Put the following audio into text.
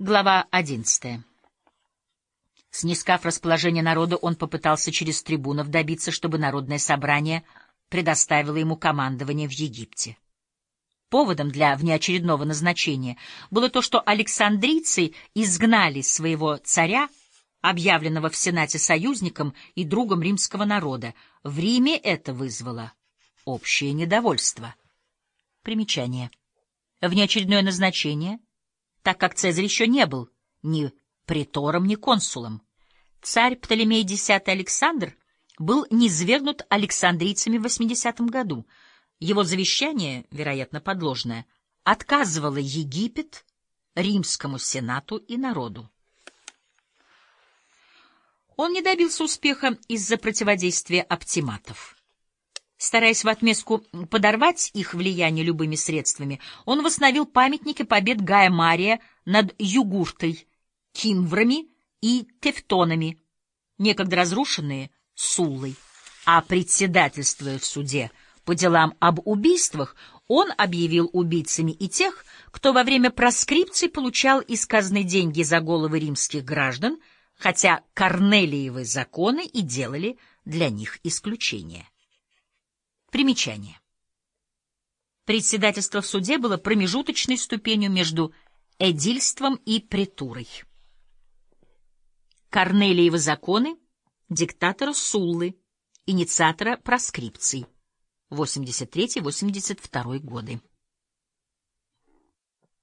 Глава одиннадцатая. Снискав расположение народа, он попытался через трибунов добиться, чтобы народное собрание предоставило ему командование в Египте. Поводом для внеочередного назначения было то, что александрийцы изгнали своего царя, объявленного в Сенате союзником и другом римского народа. В Риме это вызвало общее недовольство. Примечание. Внеочередное назначение — так как Цезарь еще не был ни притором, ни консулом. Царь Птолемей X Александр был низвергнут александрийцами в 80 году. Его завещание, вероятно, подложное, отказывало Египет римскому сенату и народу. Он не добился успеха из-за противодействия оптиматов. Стараясь в отместку подорвать их влияние любыми средствами, он восстановил памятники побед Гая Мария над Югуртой, Кимврами и Тевтонами, некогда разрушенные Суллой. А председательствуя в суде по делам об убийствах, он объявил убийцами и тех, кто во время проскрипции получал из казны деньги за головы римских граждан, хотя Корнелиевы законы и делали для них исключение. Примечание. Председательство в суде было промежуточной ступенью между эдильством и претурой. Корнелиевы законы диктатора Суллы, инициатора проскрипций, 83-82 годы.